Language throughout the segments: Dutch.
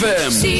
ZFM.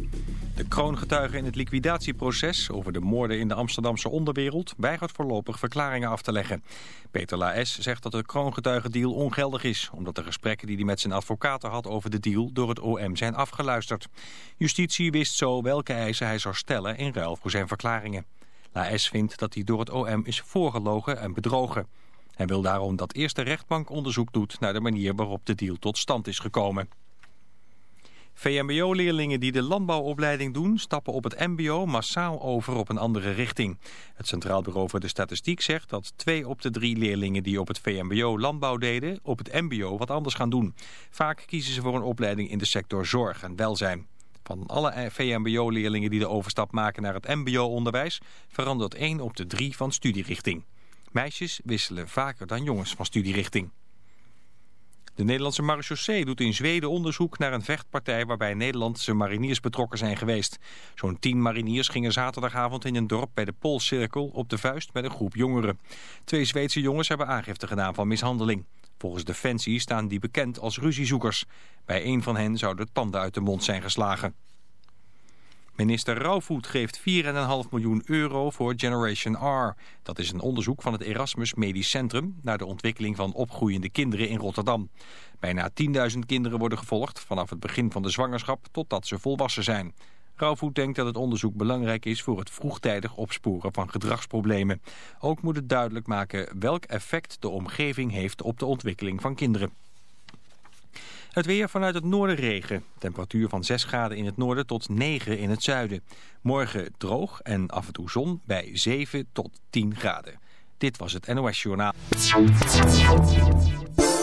De kroongetuige in het liquidatieproces over de moorden in de Amsterdamse onderwereld weigert voorlopig verklaringen af te leggen. Peter Laes zegt dat de kroongetuigendeal ongeldig is, omdat de gesprekken die hij met zijn advocaten had over de deal door het OM zijn afgeluisterd. Justitie wist zo welke eisen hij zou stellen in ruil voor zijn verklaringen. Laes vindt dat hij door het OM is voorgelogen en bedrogen. Hij wil daarom dat eerst de rechtbank onderzoek doet naar de manier waarop de deal tot stand is gekomen. VMBO-leerlingen die de landbouwopleiding doen... stappen op het mbo massaal over op een andere richting. Het Centraal Bureau voor de Statistiek zegt dat twee op de drie leerlingen... die op het VMBO landbouw deden, op het mbo wat anders gaan doen. Vaak kiezen ze voor een opleiding in de sector zorg en welzijn. Van alle VMBO-leerlingen die de overstap maken naar het mbo-onderwijs... verandert één op de drie van studierichting. Meisjes wisselen vaker dan jongens van studierichting. De Nederlandse marechaussee doet in Zweden onderzoek naar een vechtpartij waarbij Nederlandse mariniers betrokken zijn geweest. Zo'n tien mariniers gingen zaterdagavond in een dorp bij de Poolcirkel op de vuist met een groep jongeren. Twee Zweedse jongens hebben aangifte gedaan van mishandeling. Volgens Defensie staan die bekend als ruziezoekers. Bij een van hen zouden tanden uit de mond zijn geslagen. Minister Rauwvoet geeft 4,5 miljoen euro voor Generation R. Dat is een onderzoek van het Erasmus Medisch Centrum... naar de ontwikkeling van opgroeiende kinderen in Rotterdam. Bijna 10.000 kinderen worden gevolgd vanaf het begin van de zwangerschap... totdat ze volwassen zijn. Rauwvoet denkt dat het onderzoek belangrijk is voor het vroegtijdig opsporen van gedragsproblemen. Ook moet het duidelijk maken welk effect de omgeving heeft op de ontwikkeling van kinderen. Het weer vanuit het noorden regen. Temperatuur van 6 graden in het noorden tot 9 in het zuiden. Morgen droog en af en toe zon bij 7 tot 10 graden. Dit was het NOS Journaal.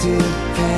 did pass.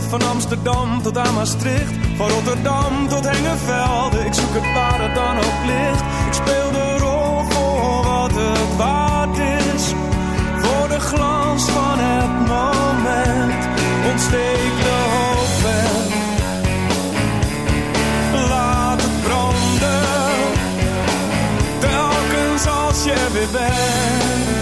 van Amsterdam tot aan Maastricht. Van Rotterdam tot Hengenvelde, ik zoek het waar het dan ook ligt. Ik speel de rol voor wat het waard is. Voor de glans van het moment ontsteek de hoop en laat het branden. Telkens als je weer bent.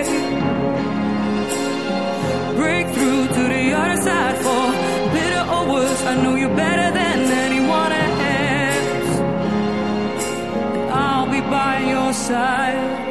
hard aside for bitter or worse. I know you better than anyone else. I'll be by your side.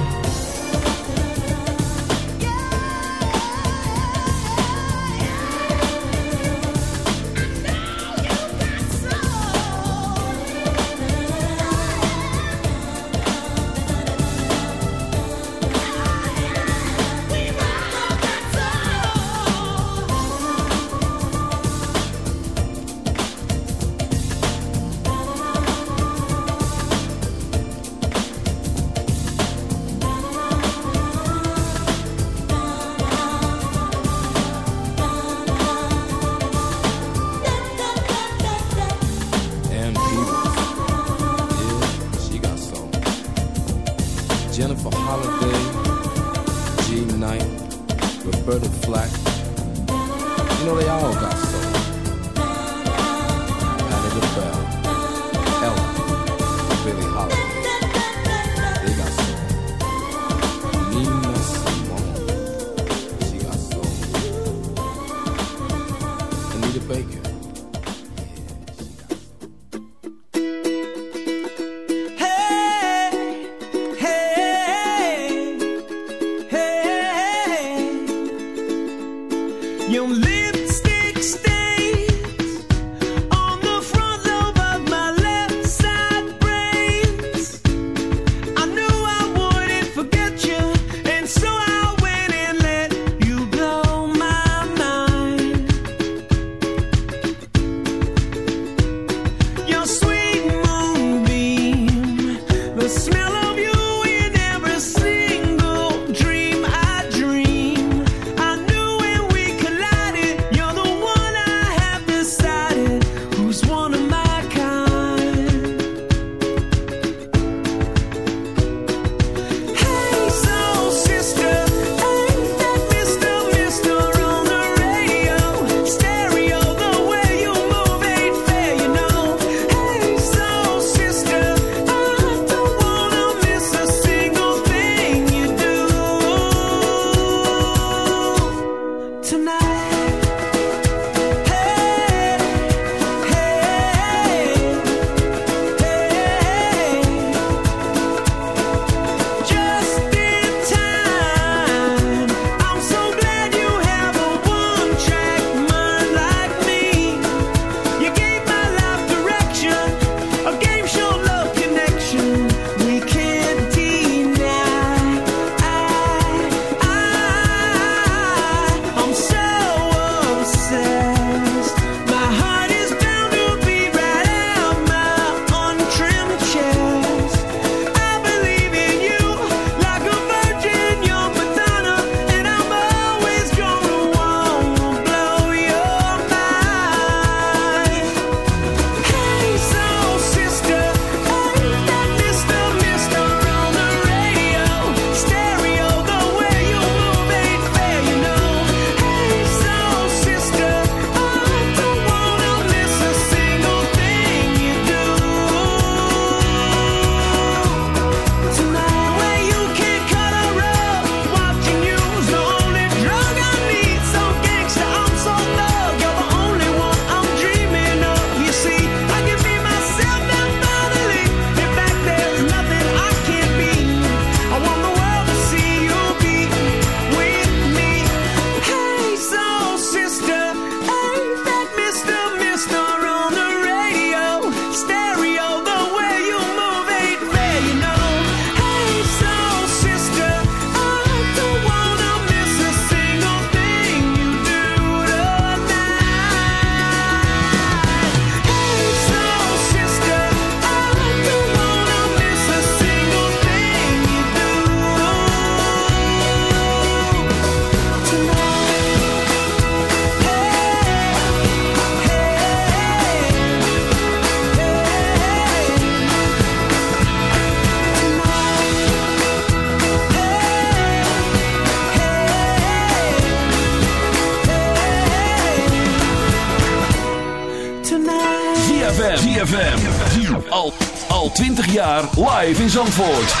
Live in Zandvoort.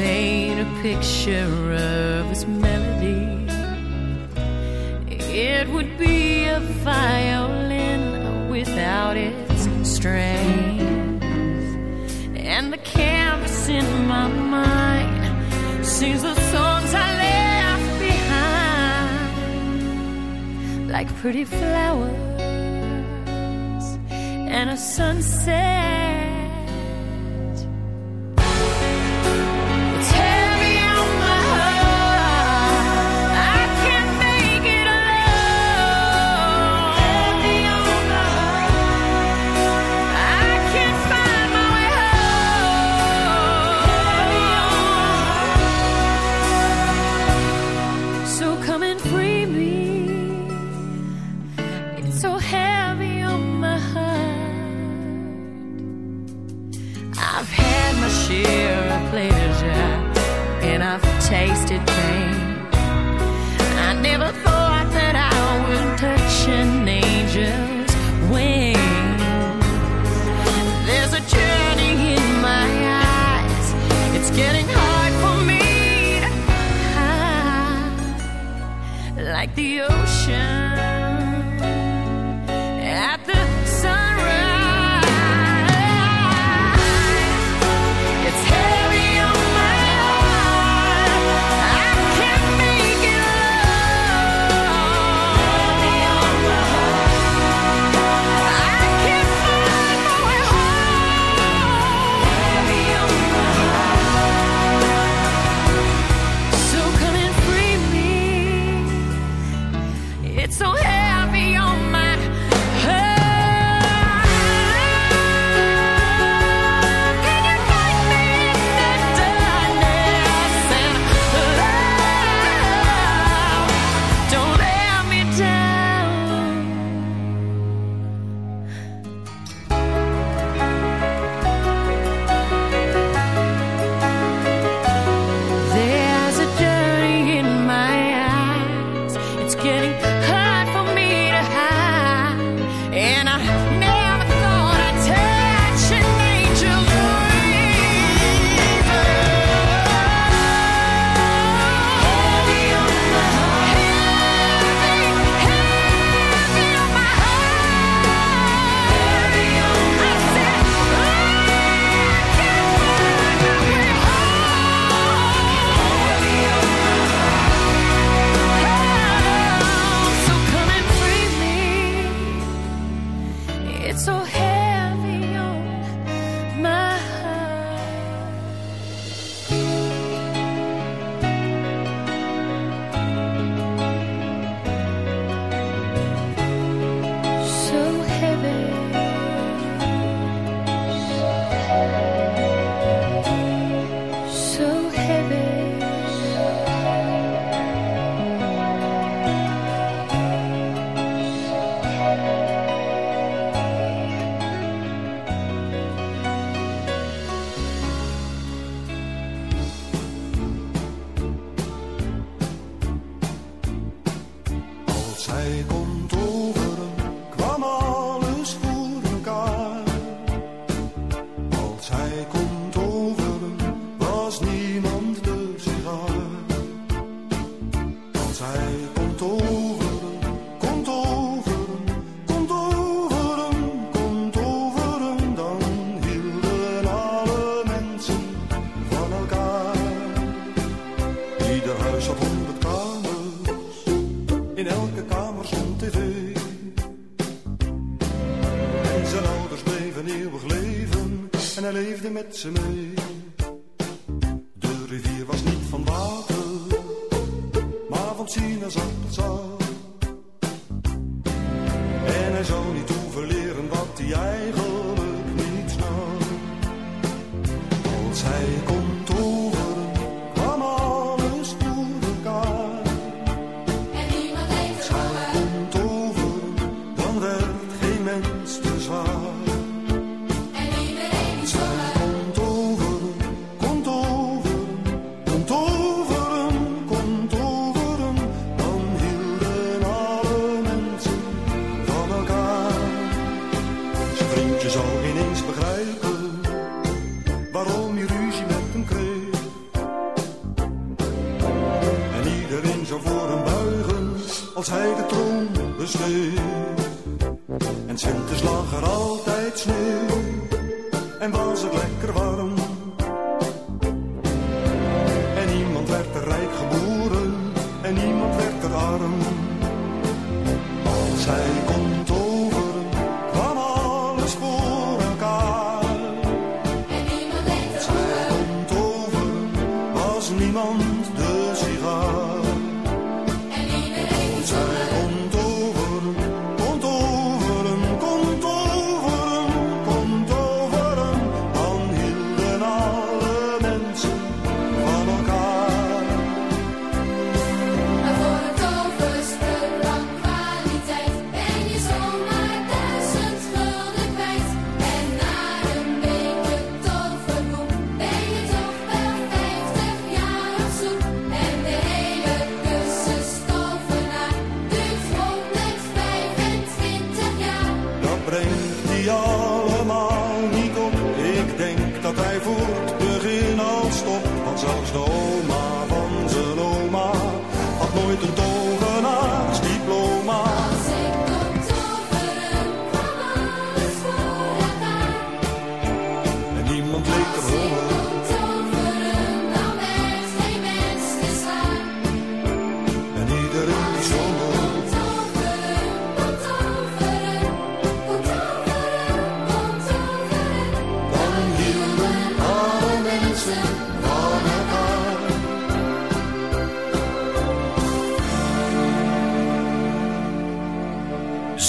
paint a picture of his melody, it would be a violin without its strings. And the canvas in my mind sings the songs I left behind, like pretty flowers and a sunset the ocean. zou ineens begrijpen waarom je ruzie met hem kreeg. En iedereen zou voor hem buigen als hij de troon besteed. En Sintes lag er altijd sneeuw en was het lekker warm. En niemand werd er rijk geboren en niemand werd er arm. Als hij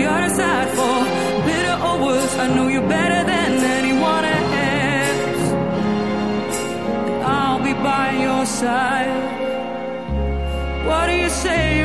The other side for bitter or worse. I know you better than anyone else. I'll be by your side. What do you say